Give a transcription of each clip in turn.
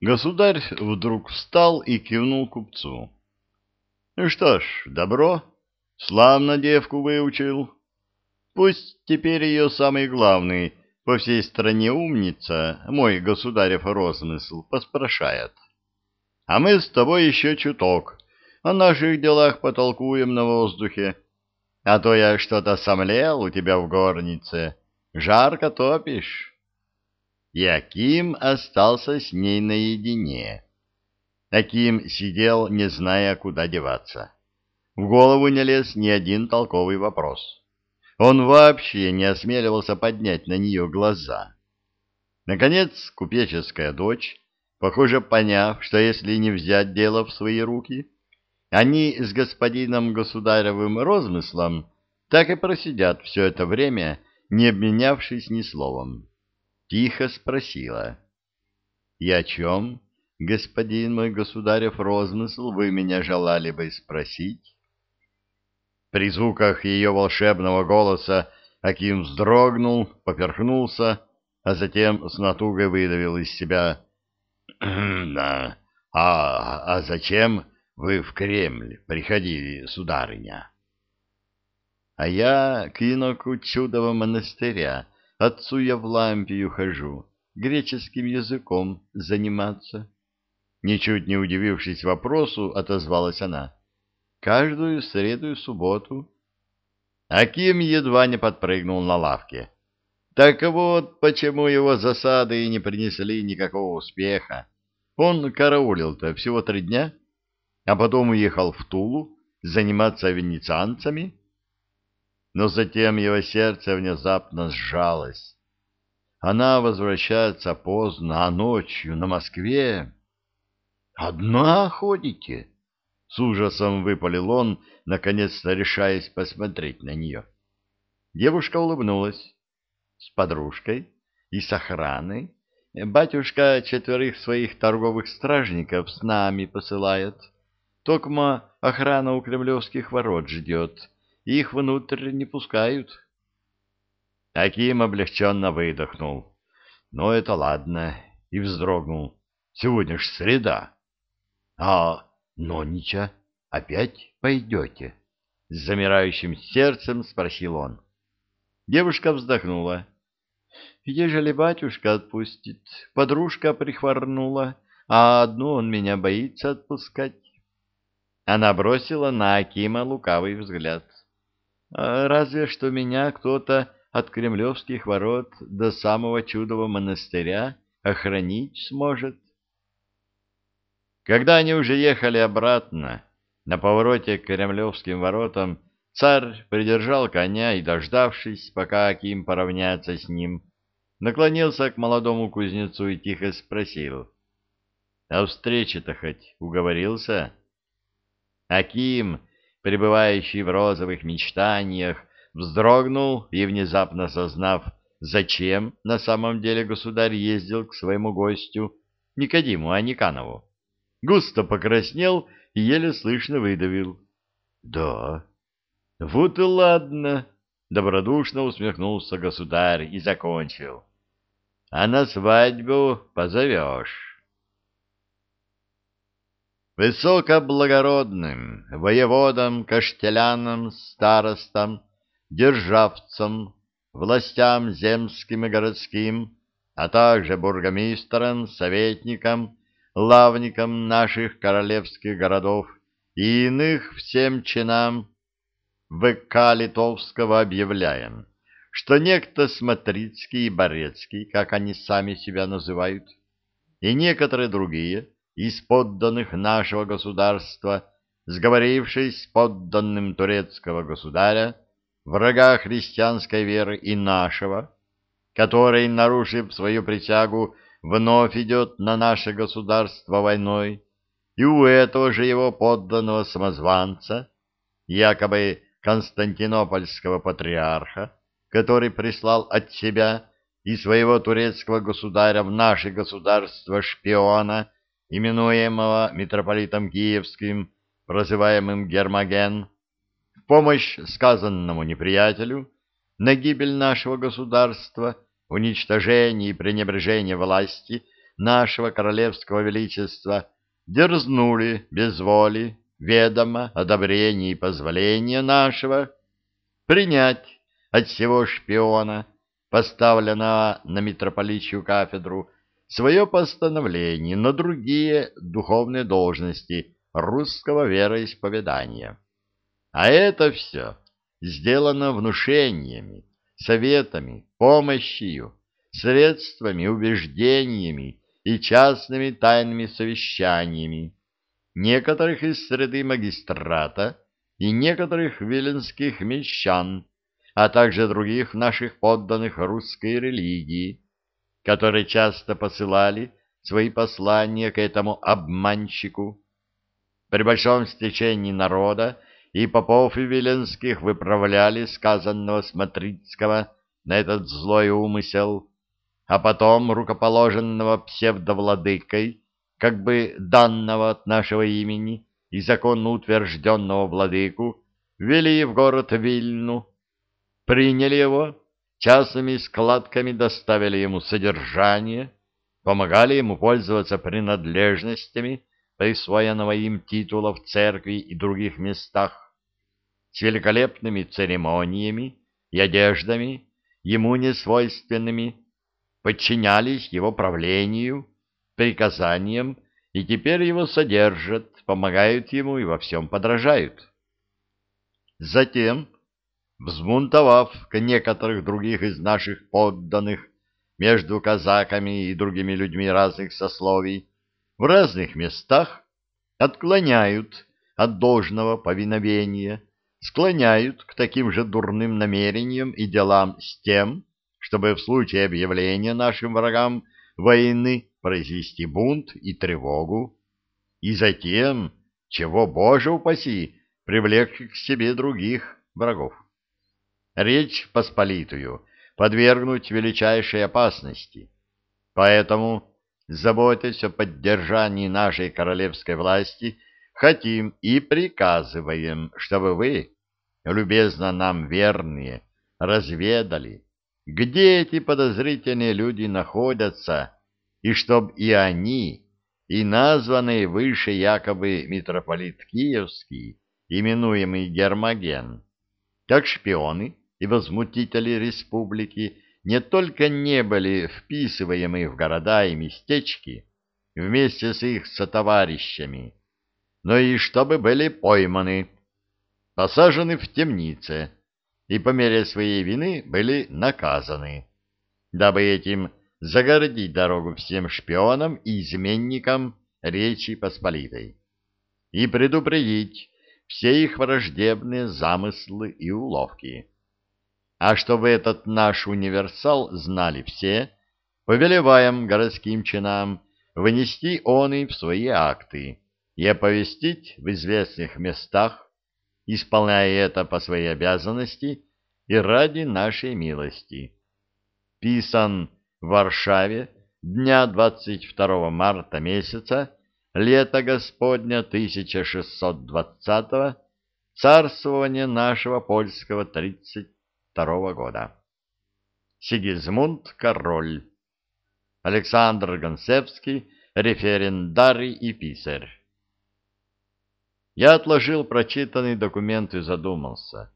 Государь вдруг встал и кивнул купцу. — Ну что ж, добро, славно девку выучил. Пусть теперь ее самый главный по всей стране умница, мой государев розмысл, поспрашает. А мы с тобой еще чуток о наших делах потолкуем на воздухе. А то я что-то сомлел у тебя в горнице, жарко топишь. И Аким остался с ней наедине. Аким сидел, не зная, куда деваться. В голову не лез ни один толковый вопрос. Он вообще не осмеливался поднять на нее глаза. Наконец, купеческая дочь, похоже, поняв, что если не взять дело в свои руки, они с господином государевым розмыслом так и просидят все это время, не обменявшись ни словом тихо спросила. — И о чем, господин мой государев розмысл, вы меня желали бы спросить? При звуках ее волшебного голоса Аким вздрогнул, поперхнулся, а затем с натугой выдавил из себя. — а, а зачем вы в Кремль приходили, сударыня? — А я к иноку чудового монастыря Отцу я в лампию хожу, греческим языком заниматься. Ничуть не удивившись вопросу, отозвалась она. Каждую среду и субботу. Аким едва не подпрыгнул на лавке. Так вот, почему его засады не принесли никакого успеха. Он караулил-то всего три дня, а потом уехал в Тулу заниматься венецианцами но затем его сердце внезапно сжалось. Она возвращается поздно, а ночью на Москве. «Одна ходите?» — с ужасом выпалил он, наконец-то решаясь посмотреть на нее. Девушка улыбнулась. «С подружкой и с охраной. Батюшка четверых своих торговых стражников с нами посылает. Токма охрана у кремлевских ворот ждет» их внутрь не пускают. Аким облегченно выдохнул. Ну, это ладно. И вздрогнул. Сегодня ж среда. А, Нонича, опять пойдете? С замирающим сердцем спросил он. Девушка вздохнула. Ежели батюшка отпустит, подружка прихворнула, а одну он меня боится отпускать. Она бросила на Акима лукавый взгляд. А разве что меня кто-то от кремлевских ворот до самого чудового монастыря охранить сможет. Когда они уже ехали обратно, на повороте к кремлевским воротам, царь придержал коня и, дождавшись, пока Аким поравняется с ним, наклонился к молодому кузнецу и тихо спросил. — А встрече-то хоть уговорился? Аким пребывающий в розовых мечтаниях, вздрогнул и, внезапно сознав, зачем на самом деле государь ездил к своему гостю Никодиму Аниканову, густо покраснел и еле слышно выдавил. — Да. — Вот и ладно, — добродушно усмехнулся государь и закончил. — А на свадьбу позовешь высокоблагородным воеводам, каштелянам, старостам, державцам, властям земским и городским, а также бургомистрам, советникам, лавникам наших королевских городов и иных всем чинам ВК Литовского объявляем, что некто Смотрицкий и Борецкий, как они сами себя называют, и некоторые другие – из подданных нашего государства, сговорившись с подданным турецкого государя, врага христианской веры и нашего, который, нарушив свою присягу, вновь идет на наше государство войной, и у этого же его подданного самозванца, якобы константинопольского патриарха, который прислал от себя и своего турецкого государя в наше государство шпиона, именуемого митрополитом Киевским, прозываемым Гермоген, в помощь сказанному неприятелю на гибель нашего государства, уничтожение и пренебрежение власти нашего королевского величества дерзнули без воли, ведома, одобрения и позволения нашего принять от всего шпиона, поставленного на митрополичью кафедру, свое постановление на другие духовные должности русского вероисповедания. А это все сделано внушениями, советами, помощью, средствами, убеждениями и частными тайными совещаниями некоторых из среды магистрата и некоторых виленских мещан, а также других наших подданных русской религии, которые часто посылали свои послания к этому обманщику. При большом стечении народа и попов и Виленских выправляли сказанного Смотрицкого на этот злой умысел, а потом рукоположенного псевдовладыкой, как бы данного от нашего имени и законно утвержденного владыку, вели в город Вильну, приняли его, частными складками доставили ему содержание, помогали ему пользоваться принадлежностями, присвоенного им титула в церкви и других местах, с великолепными церемониями и одеждами, ему несвойственными, подчинялись его правлению, приказаниям и теперь его содержат, помогают ему и во всем подражают. Затем, взмунтовав к некоторых других из наших подданных между казаками и другими людьми разных сословий, в разных местах отклоняют от должного повиновения, склоняют к таким же дурным намерениям и делам с тем, чтобы в случае объявления нашим врагам войны произвести бунт и тревогу, и затем, чего, Боже упаси, привлечь к себе других врагов. Речь Посполитую подвергнуть величайшей опасности. Поэтому заботясь о поддержании нашей королевской власти, хотим и приказываем, чтобы вы, любезно нам верные, разведали, где эти подозрительные люди находятся, и чтоб и они, и названный выше якобы митрополит Киевский, именуемый Гермоген, как шпионы и возмутители республики, не только не были вписываемы в города и местечки вместе с их сотоварищами, но и чтобы были пойманы, посажены в темнице и по мере своей вины были наказаны, дабы этим загородить дорогу всем шпионам и изменникам Речи Посполитой и предупредить все их враждебные замыслы и уловки. А чтобы этот наш универсал знали все, повелеваем городским чинам внести он и в свои акты и оповестить в известных местах, исполняя это по своей обязанности и ради нашей милости. Писан в Варшаве дня 22 марта месяца лета Господня 1620 царствования нашего польского 30 1902 года. Сигизмунд Король. Александр Гонцевский, референдарий и писарь. Я отложил прочитанный документ и задумался.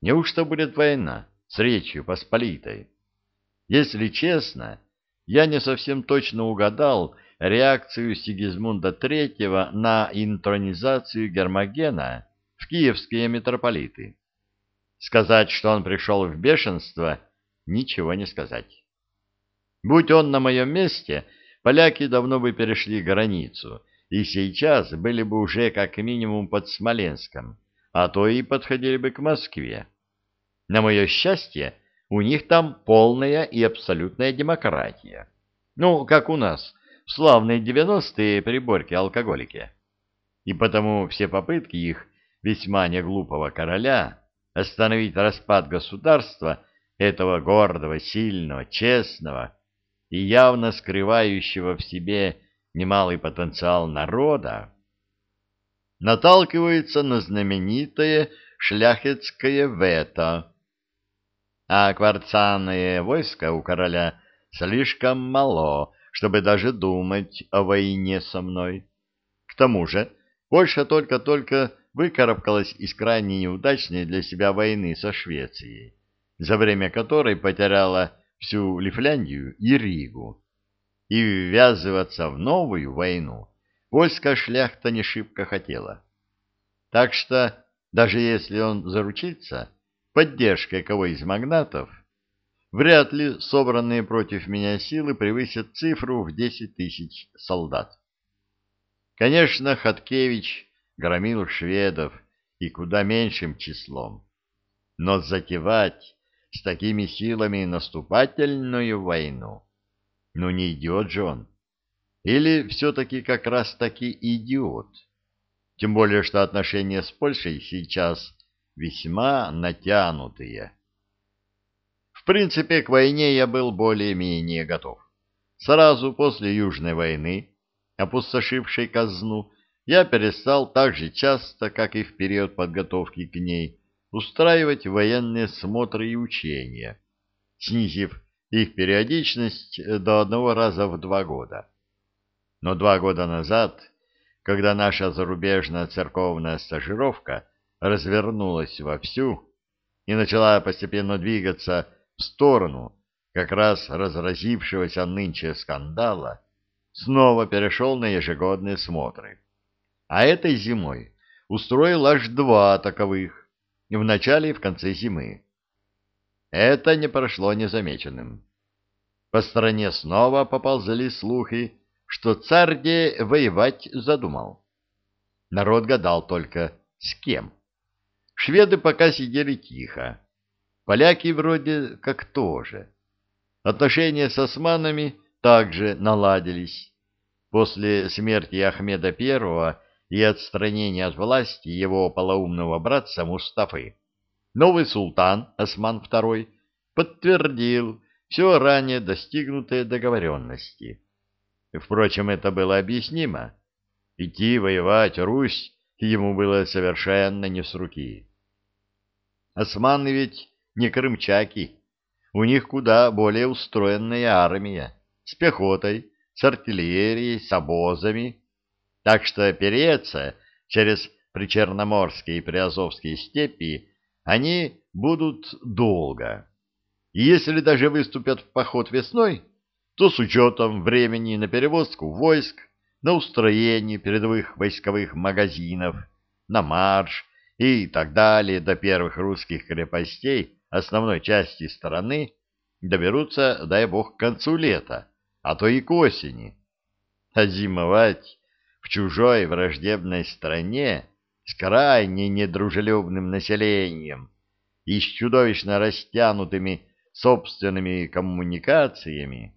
Неужто будет война с Речью Посполитой? Если честно, я не совсем точно угадал реакцию Сигизмунда III на интронизацию Гермогена в киевские митрополиты. Сказать, что он пришел в бешенство, ничего не сказать. Будь он на моем месте, поляки давно бы перешли границу, и сейчас были бы уже как минимум под Смоленском, а то и подходили бы к Москве. На мое счастье, у них там полная и абсолютная демократия. Ну, как у нас, в славные девяностые приборки-алкоголики. И потому все попытки их весьма неглупого короля остановить распад государства этого гордого, сильного, честного и явно скрывающего в себе немалый потенциал народа, наталкивается на знаменитое шляхетское вето, а кварцанное войско у короля слишком мало, чтобы даже думать о войне со мной. К тому же Польша только-только выкарабкалась из крайне неудачной для себя войны со Швецией, за время которой потеряла всю Лифляндию и Ригу. И ввязываться в новую войну польская шляхта не шибко хотела. Так что, даже если он заручится поддержкой кого из магнатов, вряд ли собранные против меня силы превысят цифру в десять тысяч солдат. Конечно, Хаткевич громил шведов и куда меньшим числом, но затевать с такими силами наступательную войну, ну не идиот же он. Или все-таки как раз-таки идиот. Тем более, что отношения с Польшей сейчас весьма натянутые. В принципе, к войне я был более-менее готов. Сразу после Южной войны, опустошившей казну, я перестал так же часто, как и в период подготовки к ней, устраивать военные смотры и учения, снизив их периодичность до одного раза в два года. Но два года назад, когда наша зарубежная церковная стажировка развернулась вовсю и начала постепенно двигаться в сторону как раз разразившегося нынче скандала, снова перешел на ежегодные смотры. А этой зимой устроил аж два таковых, в начале и в конце зимы. Это не прошло незамеченным. По стране снова поползли слухи, что царь воевать задумал. Народ гадал только, с кем. Шведы пока сидели тихо. Поляки вроде как тоже. Отношения с османами также наладились. После смерти Ахмеда I и отстранения от власти его полоумного братца Мустафы новый султан Осман II подтвердил все ранее достигнутые договоренности. Впрочем, это было объяснимо. Идти воевать Русь ему было совершенно не с руки. Османы ведь не крымчаки. У них куда более устроенная армия, с пехотой, с артиллерией, с обозами. Так что переться через причерноморские и приазовские степи они будут долго. И если даже выступят в поход весной, то с учетом времени на перевозку войск, на устроение передовых войсковых магазинов, на марш и так далее до первых русских крепостей основной части страны доберутся, дай бог, к концу лета, а то и к осени. А зимовать в чужой враждебной стране с крайне недружелюбным населением и с чудовищно растянутыми собственными коммуникациями,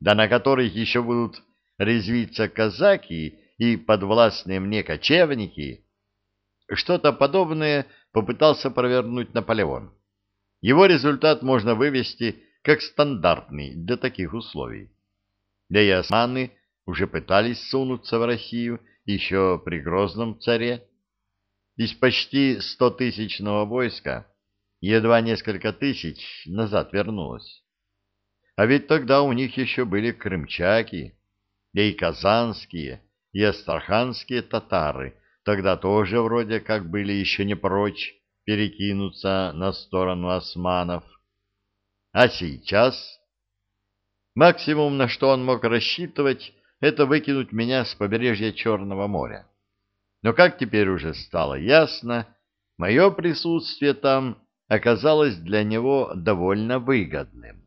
да на которых еще будут резвиться казаки и подвластные мне кочевники, что-то подобное попытался провернуть Наполеон. Его результат можно вывести как стандартный для таких условий. Да и османы уже пытались сунуться в Россию еще при Грозном царе. Из почти стотысячного войска едва несколько тысяч назад вернулось. А ведь тогда у них еще были крымчаки, и казанские, и астраханские татары тогда тоже вроде как были еще не прочь перекинуться на сторону османов. А сейчас максимум, на что он мог рассчитывать, это выкинуть меня с побережья Черного моря. Но, как теперь уже стало ясно, мое присутствие там оказалось для него довольно выгодным.